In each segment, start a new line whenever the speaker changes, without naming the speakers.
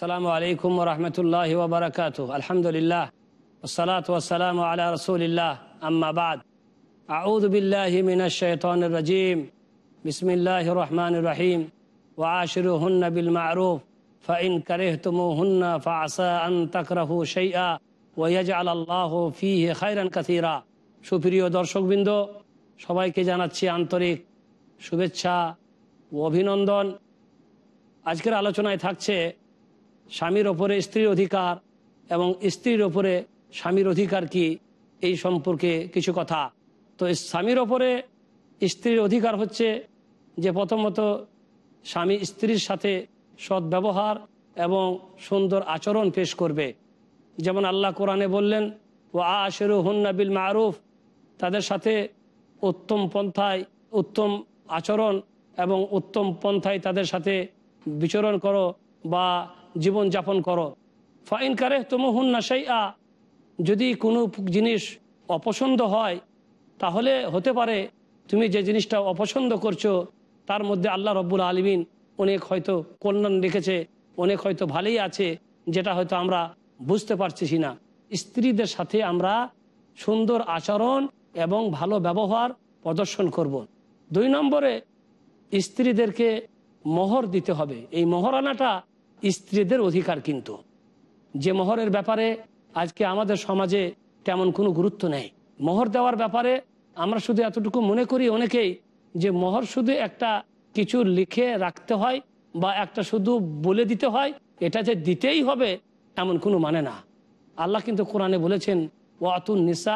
আসসালামু আলাইকুম রহমতুল্লাহ ওবরাকাত আলহামদুলিল্লাহ ওসালাত ওসালাম আল্লাহ রসুলিল্লাহ আম্মাবাদ আউদ বিল্লাহ মিনাশন রাজিম বিসমিল্লাহ রহমান রহিম ও আশির হুন্না বিল মারুফ ফাইন কারেহ তুমু হুন্না ফাসা আন রহু শৈয়া ওয়াজ আল্লাহ ফি খাইরান কথিরা সুপ্রিয় দর্শকবৃন্দ সবাইকে জানাচ্ছি আন্তরিক শুভেচ্ছা ও অভিনন্দন। আজকের আলোচনায় থাকছে স্বামীর ওপরে স্ত্রীর অধিকার এবং স্ত্রীর ওপরে স্বামীর অধিকার কি? এই সম্পর্কে কিছু কথা। তো স্বামীর ওপরে স্ত্রীর অধিকার হচ্ছে যে প্রথমত স্বামী স্ত্রীর সাথে সদ্ব্যবহার এবং সুন্দর আচরণ পেশ করবে। যেমন আল্লাহ কোরআনে বললেন ও আশেরু হুন্না বিল মারুফ তাদের সাথে উত্তম পন্থায় উত্তম আচরণ এবং উত্তম পন্থায় তাদের সাথে বিচরণ করো বা জীবন যাপন করো। ফাইন কারে তুম হুন্না সেই আ যদি কোনো জিনিস অপছন্দ হয়, তাহলে হতে পারে তুমি যে জিনিসটা অপছন্দ করছ, তার মধ্যে আল্লাহ রব্বুল আলমিন অনেক হয়তো কল্যাণ রেখেছে, অনেক হয়তো ভালোই আছে, যেটা হয়তো আমরা বুঝতে পারছি না। স্ত্রীদের সাথে আমরা সুন্দর আচরণ এবং ভালো ব্যবহার প্রদর্শন করব। দুই নম্বরে স্ত্রীদেরকে মোহর দিতে হবে। এই মহরানাটা স্ত্রীদের অধিকার কিন্তু। যে মোহরের ব্যাপারে আজকে আমাদের সমাজে তেমন কোনো গুরুত্ব নেই। মোহর দেওয়ার ব্যাপারে আমরা শুধু এতটুকু মনে করি অনেকেই যে মোহর শুধু একটা কিছু লিখে রাখতে হয় বা একটা শুধু বলে দিতে হয়, এটা যে দিতেই হবে এমন কোনো মানে না। আল্লাহ কিন্তু কোরআনে বলেছেন, ওয়াতুন নিসা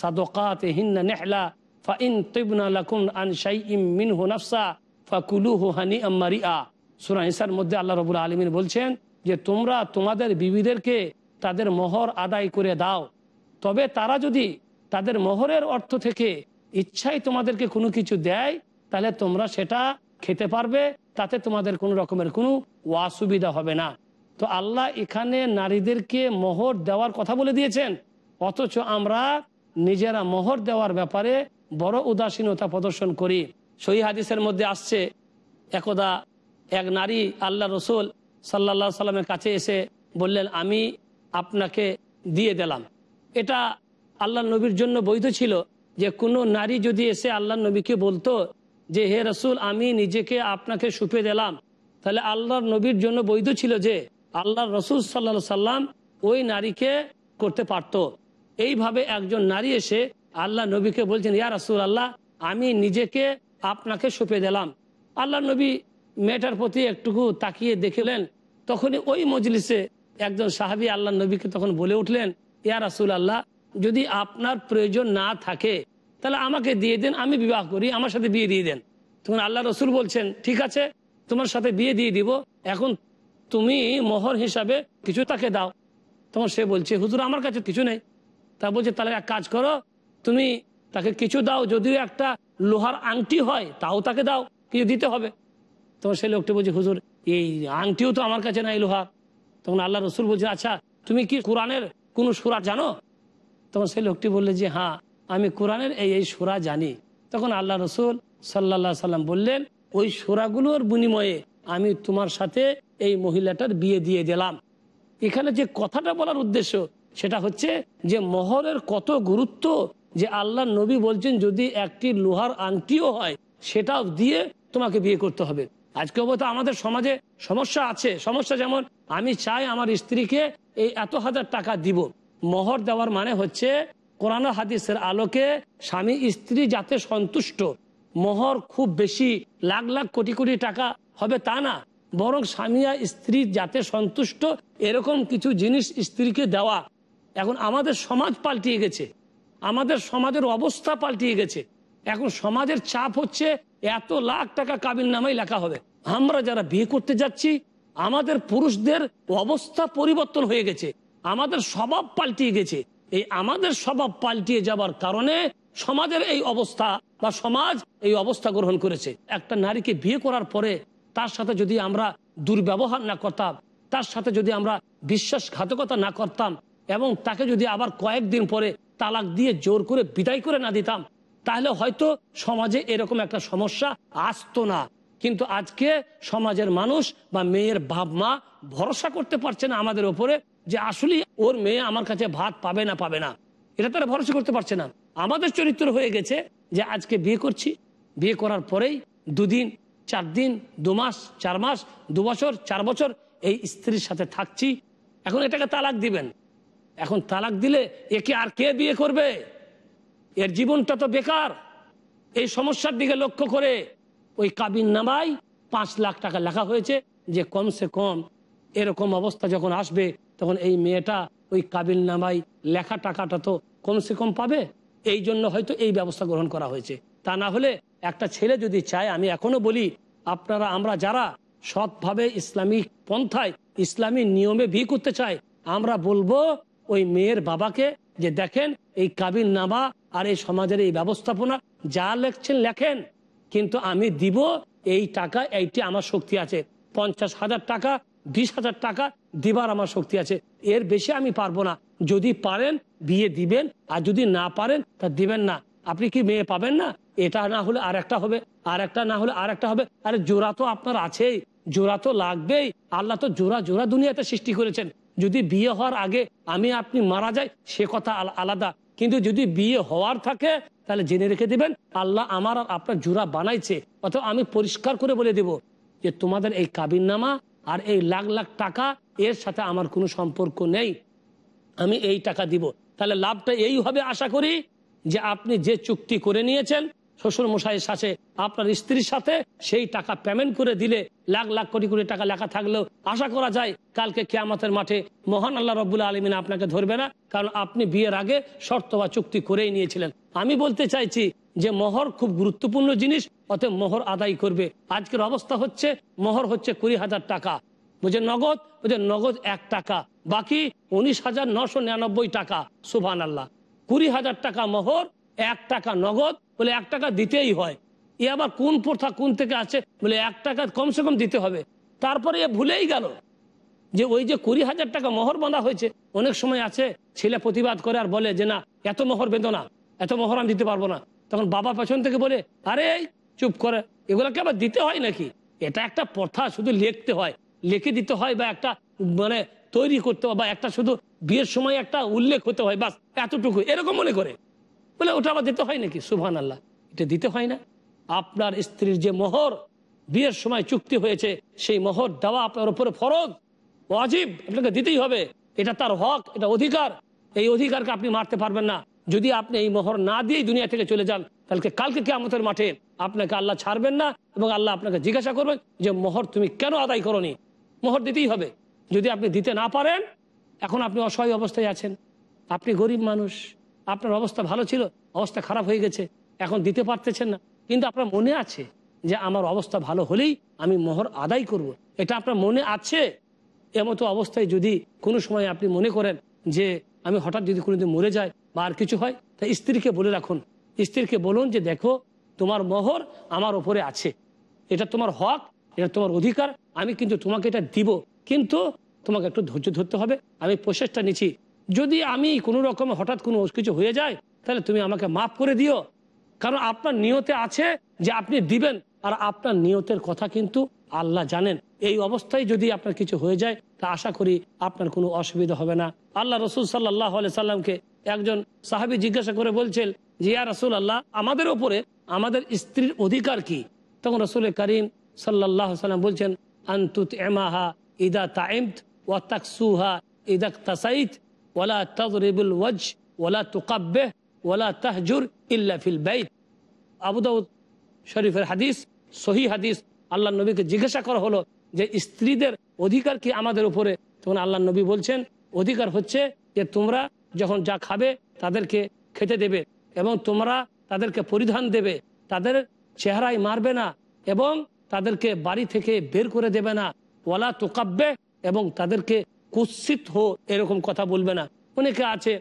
সাদকাত নেহলা তৈবনা লাকুন আন শাই ইম মিনহু নাফসা, ফাকুলুহু হানি আম্মারিয়া সুরা ইসার মধ্যে আল্লাহ রবুল আলমিন বলছেন যে, তোমরা তোমাদের বিবিদেরকে তাদের মোহর আদায় করে দাও। তবে তারা যদি তাদের মোহরের অর্থ থেকে ইচ্ছাই তোমাদেরকে কোনো কিছু দেয়, তাহলে তোমরা সেটা খেতে পারবে। তাতে তোমাদের কোনো রকমের কোনো অসুবিধা হবে না। তো আল্লাহ এখানে নারীদেরকে মোহর দেওয়ার কথা বলে দিয়েছেন। অথচ আমরা নিজেরা মোহর দেওয়ার ব্যাপারে বড় উদাসীনতা প্রদর্শন করি। সহি হাদিসের মধ্যে আসছে, একদা এক নারী আল্লাহ রসুল সাল্লা সাল্লামের কাছে এসে বললেন, আমি আপনাকে দিয়ে দিলাম। এটা আল্লাহ নবীর জন্য বৈধ ছিল যে কোনো নারী যদি এসে আল্লাহ নবীকে বলতো যে, হে রসুল, আমি নিজেকে আপনাকে সুপে দিলাম। তাহলে আল্লাহর নবীর জন্য বৈধ ছিল যে আল্লাহ রসুল সাল্লা সাল্লাম ওই নারীকে করতে পারত। এইভাবে একজন নারী এসে আল্লাহ নবীকে বলছেন, ইয়া রসুল আল্লাহ আমি নিজেকে আপনাকে সুপে দিলাম। আল্লাহ নবী মেয়েটার প্রতি একটুকু তাকিয়ে দেখলেন তখনই ওই মজলিসে একজন সাহাবি আল্লাহ নবীকে তখন বলে উঠলেন, ইয়া রাসুল আল্লাহ যদি আপনার প্রয়োজন না থাকে, তাহলে আমাকে দিয়ে দেন, আমি বিবাহ করি, আমার সাথে বিয়ে দিয়ে দেন। তখন আল্লাহ রসুল বলছেন, ঠিক আছে, তোমার সাথে বিয়ে দিয়ে দিব, এখন তুমি মোহর হিসাবে কিছু তাকে দাও। তখন সে বলছে, হুজুর, আমার কাছে কিছু নেই। তা বলছে, তাহলে এক কাজ করো, তুমি তাকে কিছু দাও, যদিও একটা লোহার আংটি হয়, তাও তাকে দাও, কিছু দিতে হবে। তখন সেই লোকটি বলছে, হুজুর, এই আংটিও তো আমার কাছে নাই লোহার তখন আল্লাহ রসুল বলছে আচ্ছা তুমি কি কোরআনের কোনো সুরা জানো? তখন সেই লোকটি বললে যে হ্যাঁ আমি কোরআনের এই এই সুরা জানি। তখন আল্লাহ রসুল সাল্লা সাল্লাম বললেন, ওই সুরাগুলোর বিনিময়ে আমি তোমার সাথে এই মহিলাটার বিয়ে দিয়ে দিলাম। এখানে যে কথাটা বলার উদ্দেশ্য, সেটা হচ্ছে যে মহরের কত গুরুত্ব যে আল্লাহ নবী বলছেন, যদি একটি লোহার আংটিও হয়, সেটাও দিয়ে তোমাকে বিয়ে করতে হবে। আজকে তো আমাদের সমাজে সমস্যা আছে। সমস্যা যেমন, আমি চাই আমার স্ত্রীকে এই এত হাজার টাকা দিব। মোহর দেওয়ার মানে হচ্ছে, কোরআন হাদিসের আলোকে স্বামী স্ত্রী যাতে সন্তুষ্ট। মোহর খুব বেশি, লাখ লাখ কোটি কোটি টাকা হবে তা না। বরং স্বামী আর স্ত্রী যাতে সন্তুষ্ট, এরকম কিছু জিনিস স্ত্রীকে দেওয়া। এখন আমাদের সমাজ পাল্টিয়ে গেছে। আমাদের সমাজের অবস্থা পাল্টিয়ে গেছে। এখন সমাজের চাপ হচ্ছে এত লাখ টাকা কাবিল নামাই লেখা হবে। আমরা যারা বিয়ে করতে যাচ্ছি, আমাদের পুরুষদের অবস্থা পরিবর্তন হয়ে গেছে, আমাদের স্বভাব পাল্টিয়ে গেছে। এই আমাদের স্বভাব পাল্টিয়ে যাবার কারণে সমাজের এই অবস্থা বা সমাজ এই অবস্থা গ্রহণ করেছে। একটা নারীকে বিয়ে করার পরে তার সাথে যদি আমরা দুর্ব্যবহার না করতাম, তার সাথে যদি আমরা বিশ্বাসঘাতকতা না করতাম, এবং তাকে যদি আবার কয়েকদিন পরে তালাক দিয়ে জোর করে বিদায় করে না দিতাম তাহলে হয়তো সমাজে এরকম একটা সমস্যা আসতো না। কিন্তু আজকে সমাজের মানুষ বা মেয়ের বাপ মা ভরসা করতে পারছে না আমাদের ওপরে যে আসলে ওর মেয়ে আমার কাছে ভাত পাবে না পাবে না। এটা তারা ভরসা করতে পারছে না। আমাদের চরিত্র হয়ে গেছে যে আজকে বিয়ে করছি। বিয়ে করার পরেই দুদিন চার দিন দু মাস চার মাস দু বছর চার বছর এই স্ত্রীর সাথে থাকছি। এখন এটাকে তালাক দিবেন। এখন তালাক দিলে একে আর কে বিয়ে করবে? এর জীবনটা তো বেকার। এই সমস্যার দিকে লক্ষ্য করে ওই কাবিন নামাই পাঁচ লাখ টাকা লেখা হয়েছে যে কমসে কম এরকম অবস্থা যখন আসবে, তখন এই মেয়েটা ওই কাবিল নামাই লেখা টাকাটা তো কমসে কম পাবে। এই জন্য হয়তো এই ব্যবস্থা গ্রহণ করা হয়েছে। তা না হলে একটা ছেলে যদি চায়, আমি এখনও বলি, আপনারা, আমরা যারা সৎভাবে ইসলামিক পন্থায়, ইসলামী নিয়মে বিয়ে করতে চাই, আমরা বলব ওই মেয়ের বাবাকে যে দেখেন, এই কাবিল নামা আর এই সমাজের এই ব্যবস্থাপনা যা লেখছেন, লেখেন। কিন্তু আমি দিব এই টাকা, এইটি আমার শক্তি আছে। পঞ্চাশ হাজার টাকা, বিশ হাজার টাকা দিবার আমার শক্তি আছে। এর বেশি আমি পারব না। যদি পারেন, বিয়ে দিবেন, আর যদি না পারেন, তা দিবেন না। আপনি কি মেয়ে পাবেন না? এটা না হলে আর একটা হবে আর একটা না হলে আর একটা হবে। আরে জোড়া তো আপনার আছেই, জোড়া তো লাগবেই। আল্লাহ তো জোড়া জোড়া দুনিয়াতে সৃষ্টি করেছেন। যদি বিয়ে হওয়ার আগে আমি আপনি মারা যাই, সে কথা আলাদা। কিন্তু যদি বিয়ে হওয়ার থাকে, তাহলে জেনে রেখে দিবেন, আল্লাহ আমার আর আপনার জুরা বানাইছে। অথবা আমি পরিষ্কার করে বলে দেব যে তোমাদের এই কাবিন নামা আর এই লাখ লাখ টাকা, এর সাথে আমার কোনো সম্পর্ক নেই। আমি এই টাকা দিব। তাহলে লাভটা এই হবে আশা করি যে আপনি যে চুক্তি করে নিয়েছেন শ্বশুর মশাইয়ের সাথে, আপনার স্ত্রীর সাথে সেই টাকা পেমেন্ট করে দিলে লাখ লাখ কোটি কোটি টাকা লেখা থাকলেও আশা করা যায় কালকে কেয়ামতের মাঠে মহান আল্লাহ রবুল্লা আলমিন আপনাকে ধরবে না, কারণ আপনি বিয়ের আগে শর্ত বা চুক্তি করেই নিয়েছিলেন। আমি বলতে চাইছি যে মোহর খুব গুরুত্বপূর্ণ জিনিস, অতএব মোহর আদায় করবে। আজকের অবস্থা হচ্ছে, মোহর হচ্ছে কুড়ি হাজার টাকা। বুঝে নগদ? বুঝে নগদ এক টাকা, বাকি উনিশ হাজার নশো নিরানব্বই টাকা। সুভান আল্লাহ কুড়ি হাজার টাকা মোহর, এক টাকা নগদ বলে, এক টাকা দিতেই হয়। এ আবার কোন প্রথা কোন থেকে আছে বলে, এক টাকা কমসে কম দিতে হবে। তারপরে এ ভুলেই গেল যে ওই যে কুড়ি হাজার টাকা মোহর বাঁধা হয়েছে, অনেক সময় আছে, ছেলে প্রতিবাদ করে আর বলে যে, না, এত মোহর বেঁধো না, এত মোহর আমি দিতে পারব না। তখন বাবা পেছন থেকে বলে, আরে চুপ করে, এগুলোকে আবার দিতে হয় নাকি? এটা একটা প্রথা, শুধু লিখতে হয়। লিখে দিতে হয় বা একটা মানে তৈরি করতে হয় বা একটা শুধু বিয়ের সময় একটা উল্লেখ হতে হয়, বাস, এতটুকু। এরকম মনে করে। বলে ওটা আবার দিতে হয় নাকি? সুভান আল্লাহ এটা দিতে হয় না। আপনার স্ত্রীর যে মোহর, বিয়ের সময় চুক্তি হয়েছে, সেই মোহর দেওয়া আপনার উপরে ফরজ। ওয়াজিব, আপনাকে দিতেই হবে। এটা তার হক, এটা অধিকার। এই অধিকারকে আপনি মারতে পারবেন না। যদি আপনি এই মোহর না দিয়েই দুনিয়া থেকে চলে যান, তাহলে কালকে কেয়ামতের মাঠে আপনাকে আল্লাহ ছাড়বেন না এবং আল্লাহ আপনাকে জিজ্ঞাসা করবেন যে, মোহর তুমি কেন আদায় করনি? মোহর দিতেই হবে। যদি আপনি দিতে না পারেন, এখন আপনি অসহায় অবস্থায় আছেন। আপনি গরিব মানুষ। আপনার অবস্থা ভালো ছিল, অবস্থা খারাপ হয়ে গেছে, এখন দিতে পারতেছেন না। কিন্তু আপনার মনে আছে যে আমার অবস্থা ভালো হলেই আমি মোহর আদায় করব। এটা আপনার মনে আছে? এমতো অবস্থায় যদি কোনো সময় আপনি মনে করেন যে আমি হঠাৎ যদি কোনোদিন মরে যায় বা আর কিছু হয়, তা স্ত্রীকে বলে রাখুন। স্ত্রীকে বলুন যে, দেখো, তোমার মোহর আমার ওপরে আছে। এটা তোমার হক, এটা তোমার অধিকার, আমি কিন্তু তোমাকে এটা দিব। কিন্তু তোমাকে একটু ধৈর্য ধরতে হবে। আমি প্রসেসটা নিচ্ছি যদি আমি কোনো রকম হঠাৎ কোনো কিছু হয়ে যায়, তাহলে তুমি আমাকে মাফ করে দিও। কারণ আপনার নিয়তে আছে যে আপনি দিবেন, আর আপনার নিয়তের কথা কিন্তু আল্লাহ জানেন। এই অবস্থায় যদি আপনার কিছু হয়ে যায়, তা আশা করি আপনার কোনো অসুবিধা হবে না। আল্লাহ রসুল সাল্লাহ সাল্লামকে একজন সাহাবি জিজ্ঞাসা করে বলছেন, যে ইয়া রসুল আল্লাহ আমাদের ওপরে আমাদের স্ত্রীর অধিকার কি? তখন রসুল করিম সাল্লাহ সাল্লাম বলছেন আন্তুত এমাহা ইদা তাইমত ওয়া তাকসুহা ইদা তাসাইত ওয়ালা তজরিবুল ওয়াজ ওয়ালা তুকাব্বেহ, ওয়ালা তাহজুর ইল্লা ফিল বাইত। আবু দাউদ শরীফের হাদিস সহি হাদিস, আল্লাহ নবীকে জিজ্ঞাসা করা হলো যে স্ত্রীদের অধিকার কি আমাদের উপরে? তখন আল্লাহ নবী বলছেন, অধিকার হচ্ছে যে তোমরা যখন যা খাবে তাদেরকে খেতে দেবে এবং তোমরা তাদেরকে পরিধান দেবে। তাদের চেহারায় মারবে না এবং তাদেরকে বাড়ি থেকে বের করে দেবে না। ওলা তোকাব্বে এবং তাদেরকে কুৎসিত হো, এরকম কথা বলবে না। অনেকে আছে,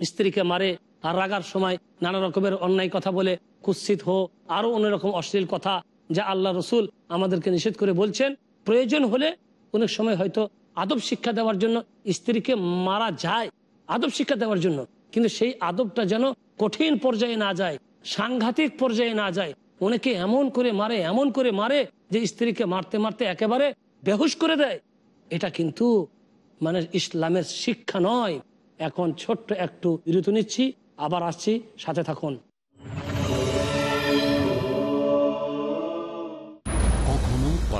স্ত্রীকে মারে আর রাগার সময় নানা রকমের অন্যায় কথা বলে কুৎসিত হো। আরও অন্যরকম অশ্লীল কথা যা আল্লাহ রসুল আমাদেরকে নিষেধ করে বলছেন। প্রয়োজন হলে অনেক সময় হয়তো আদব শিক্ষা দেওয়ার জন্য স্ত্রীকে মারা যায়। আদব শিক্ষা দেওয়ার জন্য। কিন্তু সেই আদবটা যেন কঠিন পর্যায়ে না যায়, সাংঘাতিক পর্যায়ে না যায়। অনেকে এমন করে মারে, এমন করে মারে যে স্ত্রীকে মারতে মারতে একেবারে বেহুশ করে দেয়। এটা কিন্তু মানে ইসলামের শিক্ষা নয়। এখন ছোট্ট একটু বিরতি নিচ্ছি আবার আসছি সাথে থাকুন।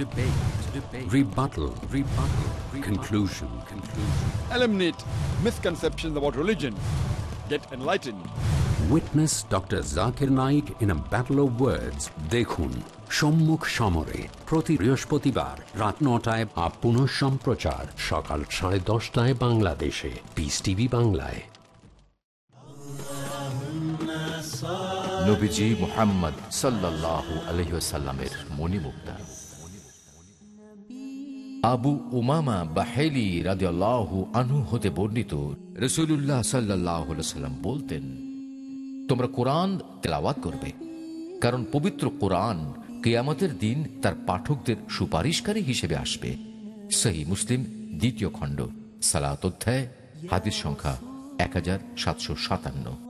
Debate. Debate. Rebuttal. Rebuttal. Conclusion. Conclusion.
Eliminate misconceptions about religion. Get enlightened.
Witness Dr. Zakir Naik in a battle of words. দেখুন সম্মুখ সমরে প্রতি বৃহস্পতিবার রাত নটায় বা পুনঃ সম্প্রচার সকাল সাড়ে দশটায় বাংলাদেশে পিস টিভি বাংলায়
নবীজি মোহাম্মদ সাল্লাল্লাহু আলহিসাল্লামের মণিমুক্তা আবু উমামা বাহেলি রাদিয়াল্লাহু আনহু হতে বর্ণিত রসুল্লাহ সাল্লাহ সাল্লাম বলতেন, তোমরা কোরআন তেলাওয়াত করবে, কারণ পবিত্র কোরআন কেয়ামতের দিন তার পাঠকদের সুপারিশকারী হিসেবে আসবে। সহি মুসলিম, দ্বিতীয় খণ্ড, সালাত অধ্যায়, হাদিস সংখ্যা এক হাজার সাতশো সাতান্ন।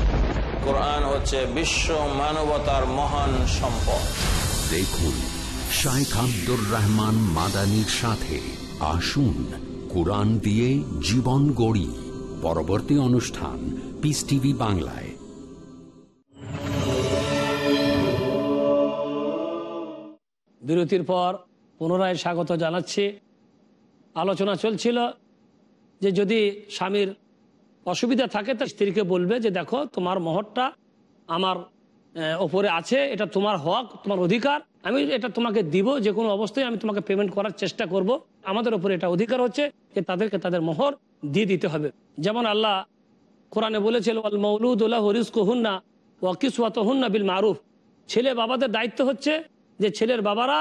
কোরআন হচ্ছে বিশ্ব মানবতার মহান সম্পদ।
দেখুন শাইখ আব্দুর রহমান মাদানির সাথে আসুন কোরআন দিয়ে জীবন গড়ি। পরবর্তী অনুষ্ঠান পিস টিভি বাংলায়।
বিরতির পর পুনরায় স্বাগত জানাচ্ছি। আলোচনা চলছিল যে যদি স্বামীর অসুবিধা থাকে, তো স্ত্রীকে বলবে যে দেখো, তোমার মহরটা আমার ওপরে আছে, এটা তোমার হক, তোমার অধিকার। আমি এটা তোমাকে দিব যে কোনো অবস্থায় আমি তোমাকে পেমেন্ট করার চেষ্টা করব। আমাদের ওপরে এটা অধিকার হচ্ছে যে তাদেরকে তাদের মোহর দিয়ে দিতে হবে। যেমন আল্লাহ কোরআনে বলেছিল আল মৌলুদুল্লাহ রিস্ক হুন্না ওয়াকিসওয়াত হুন্না বিল মারুফ। ছেলে বাবাদের দায়িত্ব হচ্ছে যে ছেলের বাবারা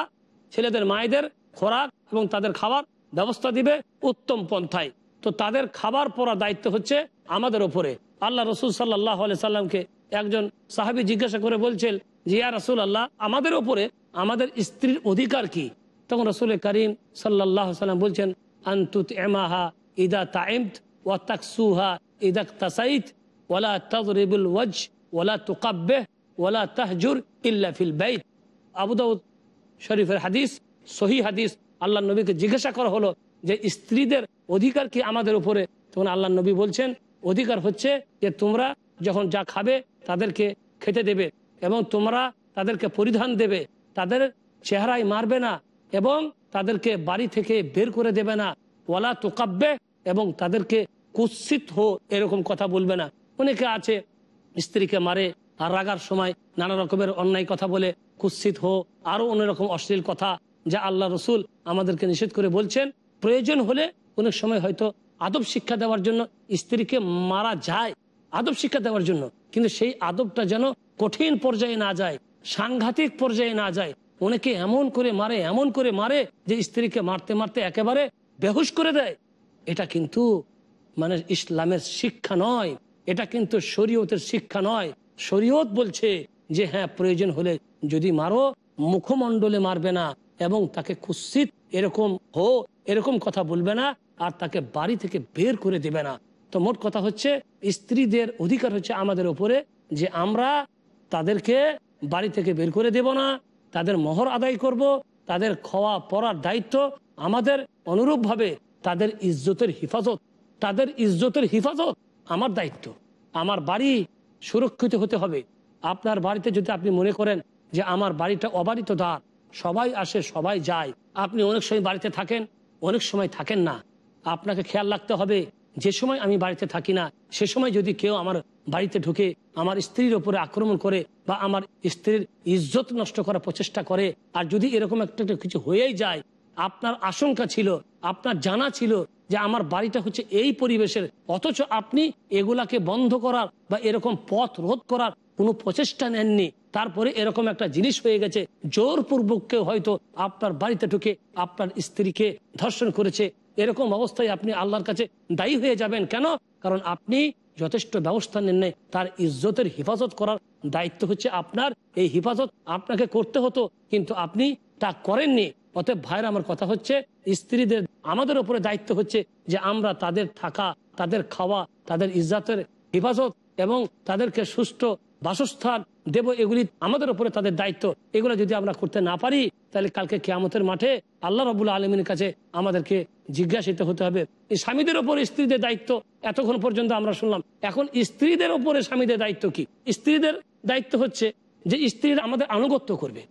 ছেলেদের মায়েদের খোরাক এবং তাদের খাবার ব্যবস্থা দিবে উত্তম পন্থায়। তো তাদের খাবার পরা দায়িত্ব হচ্ছে আমাদের ওপরে। আল্লাহ রসুল সাল্লাহ সাল্লামকে একজন সাহাবি জিজ্ঞাসা করে বলছেন যে, ইয়া রসুল আল্লাহ আমাদের ওপরে আমাদের স্ত্রীর অধিকার কি? তখন রসুল করিম সাল্লাহ সাল্লাম বলছেন, আন্তুত এমাহা ইদা তাইমত ওয়া তাকসুহা ইদা তাসাইত ওয়ালা তাজরিবুল ওয়াজ ওলা তুকাব্বে ওলা তাহজুর ইল্লা ফিল বাইত। আবু দাউদ শরীফের হাদিস সহি হাদিস আল্লাহ নবীকে জিজ্ঞাসা করা হলো যে স্ত্রীদের অধিকার কি আমাদের উপরে? তখন আল্লাহ নবী বলছেন, অধিকার হচ্ছে যে তোমরা যখন যা খাবে তাদেরকে খেতে দেবে এবং তোমরা তাদেরকে পরিধান দেবে। তাদের চেহারায় মারবে না এবং তাদেরকে বাড়ি থেকে বের করে দেবে না। ওয়ালা তোকাব্বে এবং তাদেরকে কুৎসিত হো এরকম কথা বলবে না। অনেকে আছে, স্ত্রীকে মারে আর রাগার সময় নানা রকমের অন্যায় কথা বলে, কুৎসিত হো। আরও অন্যরকম অশ্লীল কথা যা আল্লাহ রসুল আমাদেরকে নিষেধ করে বলছেন প্রয়োজন হলে অনেক সময় হয়তো আদব শিক্ষা দেওয়ার জন্য স্ত্রীকে মারা যায়। আদব শিক্ষা দেওয়ার জন্য। কিন্তু সেই আদবটা যেন কঠিন পর্যায়ে না যায়, সাংঘাতিক পর্যায়ে না যায়। অনেকে এমন করে মারে, এমন করে মারে যে স্ত্রীকে মারতে মারতে একেবারে বেহুশ করে দেয়। এটা কিন্তু মানে ইসলামের শিক্ষা নয়। এটা কিন্তু শরীয়তের শিক্ষা নয়। শরীয়ত বলছে যে হ্যাঁ প্রয়োজন হলে যদি মারো, মুখমণ্ডলে মারবে না এবং তাকে কুৎসিত এরকম হো এরকম কথা বলবে না আর তাকে বাড়ি থেকে বের করে দেবে না। তো মোট কথা হচ্ছে, স্ত্রীদের অধিকার হচ্ছে আমাদের ওপরে যে আমরা তাদেরকে বাড়ি থেকে বের করে দেব না, তাদের মোহর আদায় করব, তাদের খাওয়া পড়ার দায়িত্ব আমাদের অনুরূপভাবে তাদের ইজ্জতের হিফাজত, তাদের ইজ্জতের হিফাজত আমার দায়িত্ব। আমার বাড়ি সুরক্ষিত হতে হবে। আপনার বাড়িতে যদি আপনি মনে করেন যে আমার বাড়িটা অবারিত দ্বার, সবাই আসে, সবাই যায়। আপনি অনেক সময় বাড়িতে থাকেন অনেক সময় থাকেন না। আপনাকে খেয়াল রাখতে হবে, যে সময় আমি বাড়িতে থাকি না, সে সময় যদি কেউ আমার বাড়িতে ঢুকে আমার স্ত্রীর ওপরে আক্রমণ করে বা আমার স্ত্রীর ইজ্জত নষ্ট করার প্রচেষ্টা করে, আর যদি এরকম একটা একটা কিছু হয়েই যায়, আপনার আশঙ্কা ছিল, আপনার জানা ছিল যে আমার বাড়িটা হচ্ছে এই পরিবেশের, অথচ আপনি এগুলাকে বন্ধ করার বা এরকম পথ রোধ করার কোনো প্রচেষ্টা নেননি। তারপরে এরকম একটা জিনিস হয়ে গেছে, জোরপূর্বক কেউ হয়তো আপনার বাড়িতে ঢুকে আপনার স্ত্রীকে ধর্ষণ করেছে। এরকম অবস্থায় আপনি আল্লাহর কাছে দায়ী হয়ে যাবেন কেন? কারণ আপনি যথেষ্ট ব্যবস্থা নেন তার ইজ্জতের হেফাজত করার দায়িত্ব হচ্ছে আপনার। এই হেফাজত আপনাকে করতে হতো, কিন্তু আপনি তা করেননি। অতএব ভাইয়ের, আমার কথা হচ্ছে, স্ত্রীদের আমাদের উপরে দায়িত্ব হচ্ছে যে আমরা তাদের থাকা, তাদের খাওয়া, তাদের ইজ্জাতের হেফাজত এবং তাদেরকে সুষ্ঠু বাসস্থান দেব এগুলি আমাদের উপরে তাদের দায়িত্ব। এগুলো যদি আমরা করতে না পারি, তাহলে কালকে কেয়ামতের মাঠে আল্লাহ রবুল্লা আলমীর কাছে আমাদেরকে জিজ্ঞাসিত হতে হবে, এই স্বামীদের ওপর স্ত্রীদের দায়িত্ব? এতক্ষণ পর্যন্ত আমরা শুনলাম, এখন স্ত্রীদের ওপরে স্বামীদের দায়িত্ব কি? স্ত্রীদের দায়িত্ব হচ্ছে যে স্ত্রীরা আমাদের আনুগত্য করবে।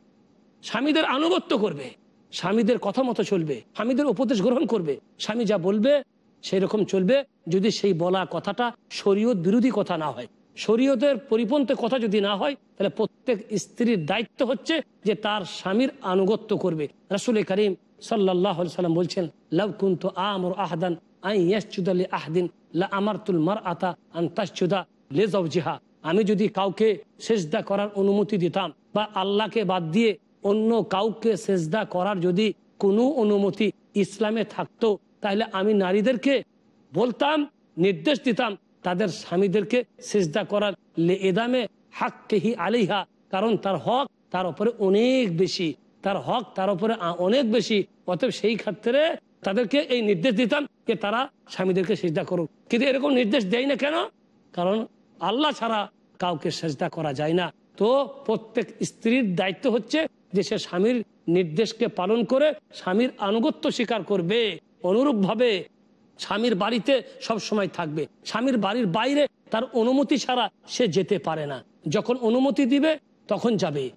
স্বামীদের আনুগত্য করবে। স্বামীদের কথা মতো চলবে। স্বামীদের উপদেশ গ্রহণ করবে। স্বামী যা বলবে সেই রকম চলবে। যদি সেই বলা কথাটা শরীয়ত বিরোধী কথা না হয় শরীয়তের পরিপন্থী কথা যদি না হয়, তাহলে প্রত্যেক স্ত্রীর দায়িত্ব হচ্ছে যে তার স্বামীর আনুগত্য করবে। রাসুল করিম সাল্লাহ সাল্লাম বলছেন লব কুন্ত আমর আহদান আই ইয়াসুদালি আহদিন, লা আমারতুল মার আতা আন তাসুদা লেজাউ জিহা আমি যদি কাউকে সেজদা করার অনুমতি দিতাম বা আল্লাহকে বাদ দিয়ে অন্য কাউকে সেজদা করার যদি কোনো অনুমতি ইসলামে থাকতো, তাহলে আমি নারীদেরকে বলতাম, নির্দেশ দিতাম তাদের স্বামীদেরকে সেজদা করার এদামে হাক কেহি আলিহা কারণ তার হক তার উপরে অনেক বেশি, তার হক তার উপরে অনেক বেশি, অতএব সেই ক্ষেত্রে তাদেরকে এই নির্দেশ দিতাম যে তারা স্বামীদেরকে সেজদা করুক। কিন্তু এরকম নির্দেশ দেয় না কেন? কারণ আল্লাহ ছাড়া কাউকে সেজদা করা যায় না। তো প্রত্যেক স্ত্রীর দায়িত্ব হচ্ছে যে সে স্বামীর নির্দেশকে পালন করে স্বামীর আনুগত্য স্বীকার করবে অনুরূপ ভাবে স্বামীর বাড়িতে সব সময় থাকবে। স্বামীর বাড়ির বাইরে তার অনুমতি ছাড়া সে যেতে পারে না। যখন অনুমতি দিবে, তখন যাবে।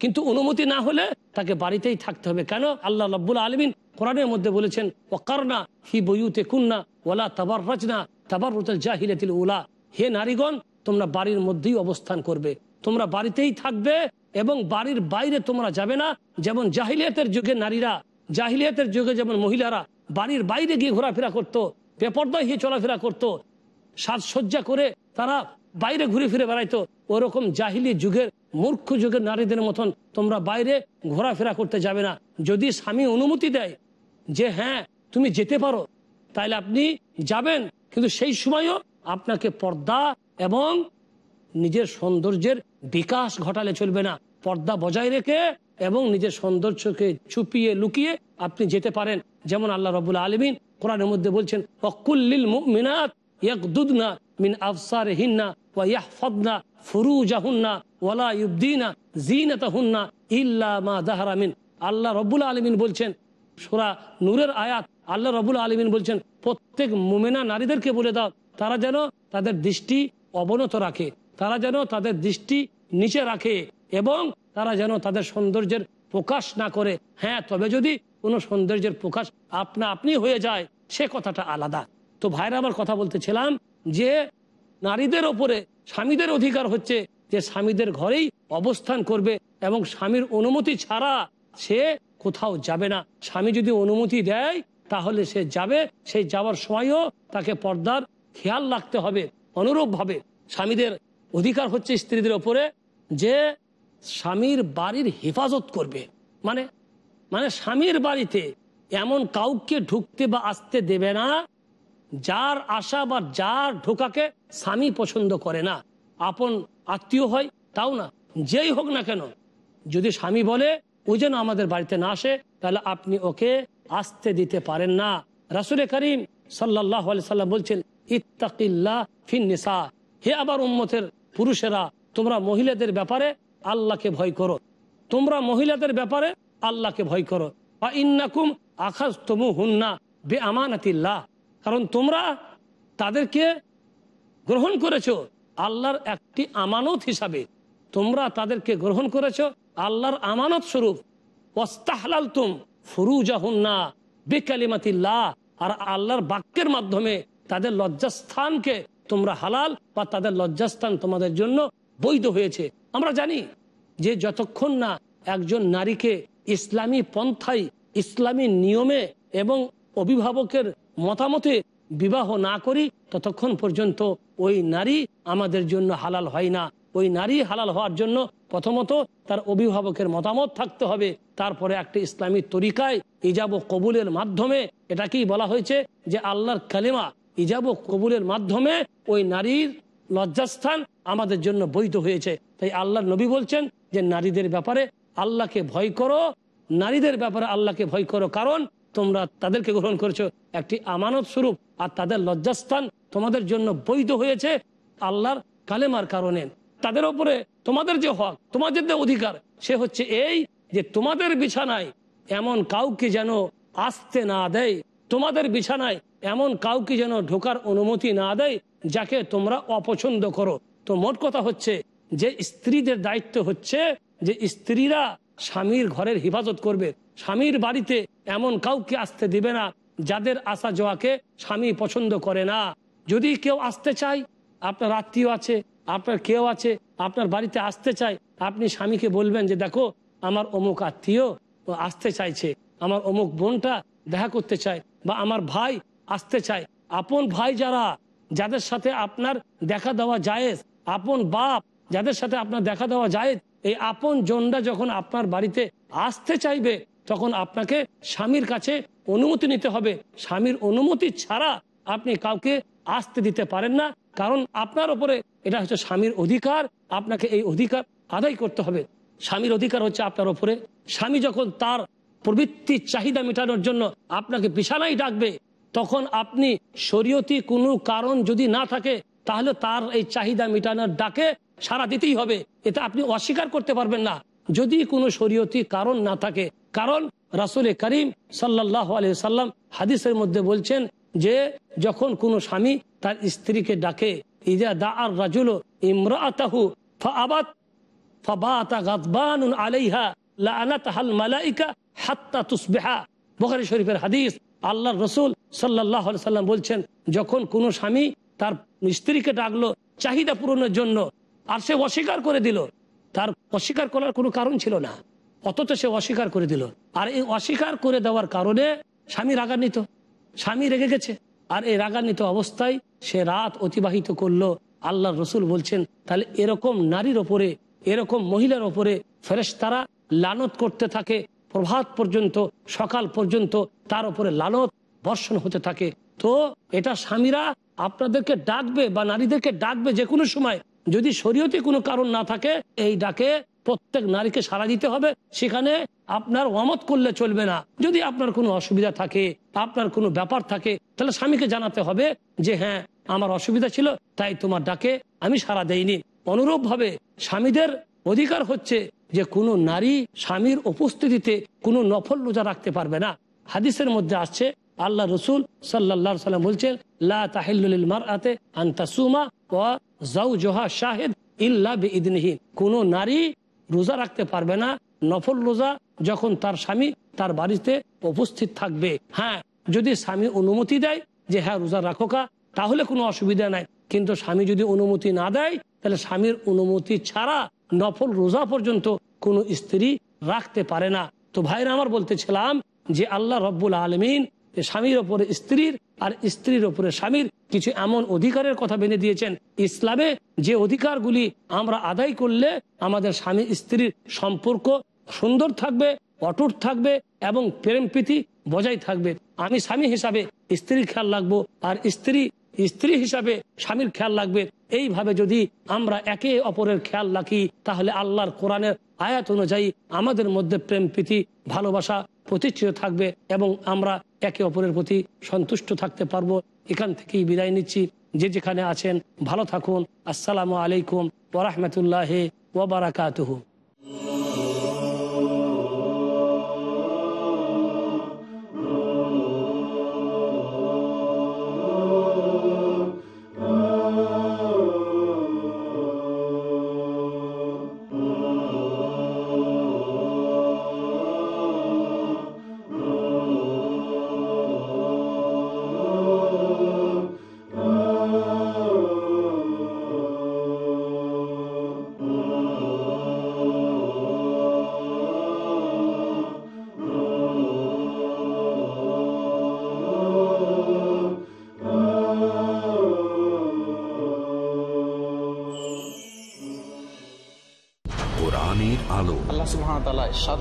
কিন্তু অনুমতি না হলে তাকে বাড়িতেই থাকতে হবে। কেন? আল্লাহ রব্বুল আলমিন কোরআনের মধ্যে বলেছেন ওকারনা হি বইউতে কুন্না ওলা তাবার রচনা তাবার জাহিলাতিল উলা। হে নারীগণ, তোমরা বাড়ির মধ্যেই অবস্থান করবে। তোমরা বাড়িতেই থাকবে এবং বাড়ির বাইরে তোমরা যাবে না। যেমন জাহিলিয়াতের যুগে নারীরা, জাহিলিয়াতের যুগে যেমন মহিলারা বাড়ির বাইরে গিয়ে ঘোরাফেরা করতো, বেপর্দায় গিয়ে চলাফেরা করতো, সাজসজ্জা করে তারা বাইরে ঘুরে ফিরে বেড়াইতো। ওরকম জাহিলি যুগের, মূর্খ যুগের নারীদের মতন তোমরা বাইরে ঘোরাফেরা করতে যাবে না। যদি স্বামী অনুমতি দেয় যে হ্যাঁ তুমি যেতে পারো তাহলে আপনি যাবেন। কিন্তু সেই সময়ও আপনাকে পর্দা এবং নিজের সৌন্দর্যের বিকাশ ঘটালে চলবে না। পর্দা বজায় রেখে এবং নিজের সৌন্দর্যকে ছুপিয়ে লুকিয়ে আপনি যেতে পারেন। যেমন আল্লাহ রবুল্লা আলমিন কোরআনের মধ্যে বলছেন অকুল্লিল মিনাত মিন ওয়ালা মা আল্লাহ বলছেন, সোরা নূরের আল্লাহ রবুল আলমিন বলছেন, প্রত্যেক মুমেনা নারীদেরকে বলে দাও, তারা যেন তাদের দৃষ্টি অবনত রাখে, তারা যেন তাদের দৃষ্টি নিচে রাখে। এবং তারা যেন তাদের সৌন্দর্যের প্রকাশ না করে। হ্যাঁ তবে যদি কোনো সৌন্দর্যের প্রকাশ আপনা আপনি হয়ে যায়, সে কথাটা আলাদা। তো ভাইরা আবার কথা বলতেছিলাম যে, নারীদের ওপরে স্বামীদের অধিকার হচ্ছে যে স্বামীদের ঘরেই অবস্থান করবে এবং স্বামীর অনুমতি ছাড়া সে কোথাও যাবে না। স্বামী যদি অনুমতি দেয়, তাহলে সে যাবে। সেই যাওয়ার সময়ও তাকে পর্দার খেয়াল রাখতে হবে, অনুরূপভাবে। স্বামীদের অধিকার হচ্ছে স্ত্রীদের ওপরে যে স্বামীর বাড়ির হেফাজত করবে। মানে মানে স্বামীর বাড়িতে এমন কাউকে ঢুকতে বা আসতে দেবে না, যার আশা বা যার ঢোকাকে স্বামী পছন্দ করে না। আপন আত্মীয় হয়, তাও না। যেই হোক না কেন, যদি স্বামী বলে, ও যেন আমাদের বাড়িতে না আসে, তাহলে আপনি ওকে আসতে দিতে পারেন না। রাসুলে করিম সাল্লাহ সাল্লাম বলছেন ইত্তাকিল্লা ফিন নিসা। হে আবার উম্মতের পুরুষেরা, তোমরা মহিলাদের ব্যাপারে আল্লাহকে ভয় করো। তোমরা মহিলাদের ব্যাপারে আল্লাহকে ভয় করো। বা ইন্নাকুম আখাজ তমু হুন্না বে আমানাতিল্লাহ কারণ তোমরা তাদেরকে গ্রহণ করেছ আল্লাহর একটি আমানত হিসাবে। তোমরা তাদেরকে গ্রহণ করেছ আল্লাহর আমানত স্বরূপ। ওস্তাহলাল তুম ফুরুজাহুন্না বেকালিমাতিল্লাহ। আর আল্লাহর বাক্যের মাধ্যমে তাদের লজ্জাস্থানকে তোমরা হালাল বা তাদের লজ্জাস্থান তোমাদের জন্য বৈধ হয়েছে। আমরা জানি যে যতক্ষণ না একজন নারীকে ইসলামী পন্থায়, ইসলামী নিয়মে এবং অভিভাবকের মতামতে বিবাহ না করি, ততক্ষণ পর্যন্ত ওই নারী আমাদের জন্য হালাল হয় না। ওই নারী হালাল হওয়ার জন্য প্রথমত তার অভিভাবকের মতামত থাকতে হবে। তারপরে একটি ইসলামী তরিকায় ইজাব ও কবুলের মাধ্যমে এটাকেই বলা হয়েছে যে আল্লাহর কালেমা ইজাব ও কবুলের মাধ্যমে ওই নারীর লজ্জাস্থান আমাদের জন্য বৈধ হয়েছে। তাই আল্লাহর নবী বলছেন যে, নারীদের ব্যাপারে আল্লাহকে ভয় করো। নারীদের ব্যাপারে আল্লাহকে ভয় করো। কারণ তোমরা তাদেরকে গ্রহণ করেছ একটি আমানত স্বরূপ আর তাদের লজ্জাস্থান তোমাদের জন্য বৈধ হয়েছে আল্লাহর কালেমার কারণে। তাদের ওপরে তোমাদের যে হক, তোমাদের যে অধিকার, সে হচ্ছে এই যে তোমাদের বিছানায় এমন কাউকে যেন আসতে না দেয়, তোমাদের বিছানায় এমন কাউকে যেন ঢোকার অনুমতি না দেয় যাকে তোমরা অপছন্দ করো। তো মোট কথা হচ্ছে যে স্ত্রীদের দায়িত্ব হচ্ছে যে স্ত্রীরা স্বামীর ঘরের হেফাজত করবে। স্বামীর বাড়িতে এমন কাউকে আসতে দিবে না যাদের আসা যাওয়াকে স্বামী পছন্দ করে না। যদি কেউ আসতে চায়, আপনার আত্মীয় আছে, আপনার কেউ আছে, আপনার বাড়িতে আসতে চায়, আপনি স্বামীকে বলবেন যে, দেখো, আমার অমুক আত্মীয় আসতে চাইছে, আমার অমুক বোনটা দেখা করতে চায় বা আমার ভাই আসতে চায়। আপন ভাই যারা যাদের সাথে আপনার দেখা দেওয়া জায়েজ, আপন বাপ যাদের সাথে আপনার দেখা দেওয়া যায় এই আপন জনরা যখন আপনার বাড়িতে আসতে চাইবে, তখন আপনাকে স্বামীর কাছে অনুমতি নিতে হবে। স্বামীর অনুমতি ছাড়া আপনি কাউকে আসতে দিতে পারেন না, কারণ আপনার উপরে এটা হচ্ছে স্বামীর অধিকার, আপনাকে এই অধিকার আদায় করতে হবে। স্বামীর অধিকার হচ্ছে আপনার উপরে। স্বামী যখন তার প্রবৃত্তির চাহিদা মেটানোর জন্য আপনাকে বিছানায় ডাকবে তখন আপনি শরীয়তি কোনো কারণ যদি না থাকে, তাহলে তার এই চাহিদা মেটানোর ডাকে সারা দিতেই হবে। এটা আপনি অস্বীকার করতে পারবেন না। যদি কোনো শরীয়তি কারণ না থাকে, কারণ রাসুল করিম সাল্লাহ সাল্লাম হাদিসের মধ্যে বলছেন যে, যখন কোনো স্বামী তার স্ত্রীকে ডাকে ইজা দা আর রাজুল ইমরাতাহু ফাবাত আলাইহা লাআনাতাহাল হাত্তা তুসবিহা। বুখারী শরীফের হাদিস আল্লাহর রসুল সাল্লাহ সাল্লাম বলছেন, যখন কোনো স্বামী তার স্ত্রীকে ডাকলো, চাহিদা পূরণের জন্য, আর সে অস্বীকার করে দিল, তার অস্বীকার করার কোনো কারণ ছিল না, অথচ সে অস্বীকার করে দিল। আর এই অস্বীকার করে দেওয়ার কারণে স্বামী রাগান্বিত, স্বামী রেগে গেছে। আর এই রাগান্বিত অবস্থায় সে রাত অতিবাহিত করল। আল্লাহ রসুল বলছেন, তাহলে এরকম নারীর ওপরে, এরকম মহিলার ওপরে ফেরেশতারা লানত করতে থাকে প্রভাত পর্যন্ত, সকাল পর্যন্ত তার উপরে লানত বর্ষণ হতে থাকে। তো এটা স্বামীরা আপনাদেরকে ডাকবে বা নারীদেরকে ডাকবে যে কোনো সময়। যদি শরীয়তে কোনো কারণ না থাকে, এই ডাকে প্রত্যেক নারীকে সাড়া দিতে হবে। সেখানে আপনার অমত করলে চলবে না। যদি আপনার কোনো অসুবিধা থাকে, আপনার কোনো ব্যাপার থাকে, তাহলে স্বামীকে জানাতে হবে যে হ্যাঁ আমার অসুবিধা ছিল, তাই তোমার ডাকে আমি সাড়া দেইনি। অনুরূপভাবে স্বামীদের অধিকার হচ্ছে যে কোনো নারী স্বামীর উপস্থিতিতে কোনো নফল রোজা রাখতে পারবে না। হাদিসের মধ্যে আসছে, আল্লাহ রসুল সাল্লাহ সাল্লাম বলছেন, লা আন তাসুমা ওয়া জাওজুহা শাহিদ ইল্লা বিইদনিহি। কোনো নারী রোজা রাখতে পারবে না, নফল রোজা যখন তার স্বামী তার বাড়িতে উপস্থিত থাকবে। হ্যাঁ যদি স্বামী অনুমতি দেয় যে হ্যাঁ রোজা রাখোকা, তাহলে কোনো অসুবিধা নাই। কিন্তু স্বামী যদি অনুমতি না দেয়, তাহলে স্বামীর অনুমতি ছাড়া নফল রোজা পর্যন্ত কোনো স্ত্রী রাখতে পারে না। তো ভাইরা আমার বলতেছিলাম যে আল্লাহ রব্বুল আলমিন স্বামীর ওপরে স্ত্রীর আর স্ত্রীর ওপরে স্বামীর কিছু এমন অধিকারের কথা বেঁধে দিয়েছেন। ইসলামে যে অধিকারগুলি আমরা আদায় করলে আমাদের স্বামী স্ত্রীর সম্পর্ক সুন্দর থাকবে, অটুট থাকবে এবং প্রেম প্রীতি বজায় থাকবে। আমি স্বামী হিসাবে স্ত্রীর খেয়াল রাখব আর স্ত্রী স্ত্রী হিসাবে স্বামীর খেয়াল রাখবে এইভাবে যদি আমরা একে অপরের খেয়াল রাখি, তাহলে আল্লাহর কোরআনের আয়াত অনুযায়ী আমাদের মধ্যে প্রেম, প্রীতি, ভালোবাসা প্রতিষ্ঠিত থাকবে এবং আমরা একে অপরের প্রতি সন্তুষ্ট থাকতে পারব। এখান থেকেই বিদায় নিচ্ছি। যে যেখানে আছেন, ভালো থাকুন। আসসালামু আলাইকুম ওরহমতুল্লাহ ওবরাকাতহ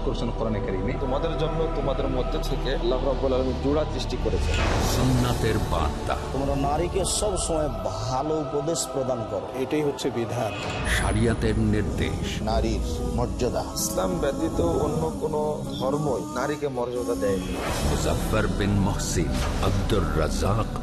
করেছেন কোরআনে কারীমে। তোমাদের জন্য তোমাদের মধ্যে থেকে আল্লাহ রাব্বুল আলামিন জোড়া সৃষ্টি করেছেন।
সুন্নাতের বার্তা।
তোমরা নারীকে সব সময় ভালো উপদেশ প্রদান করো।
এটাই হচ্ছে বিধান।
শরিয়াতের নির্দেশ।
নারীর মর্যাদা।
ইসলাম ব্যতীত অন্য কোন ধর্মই নারীকে মর্যাদা দেয়নি।
Muzaffar bin Mohsin Abdur Razzak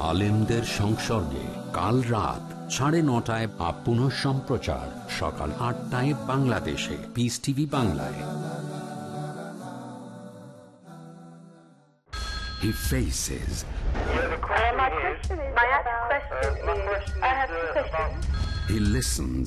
আলেমদের সংসর্গে কাল রাত সাড়ে নটায় বা পুনঃ সম্প্রচার সকাল আটটায় বাংলাদেশে পিস টিভি বাংলায় He faces,
My question is, my question is, I have two questions.
he listens,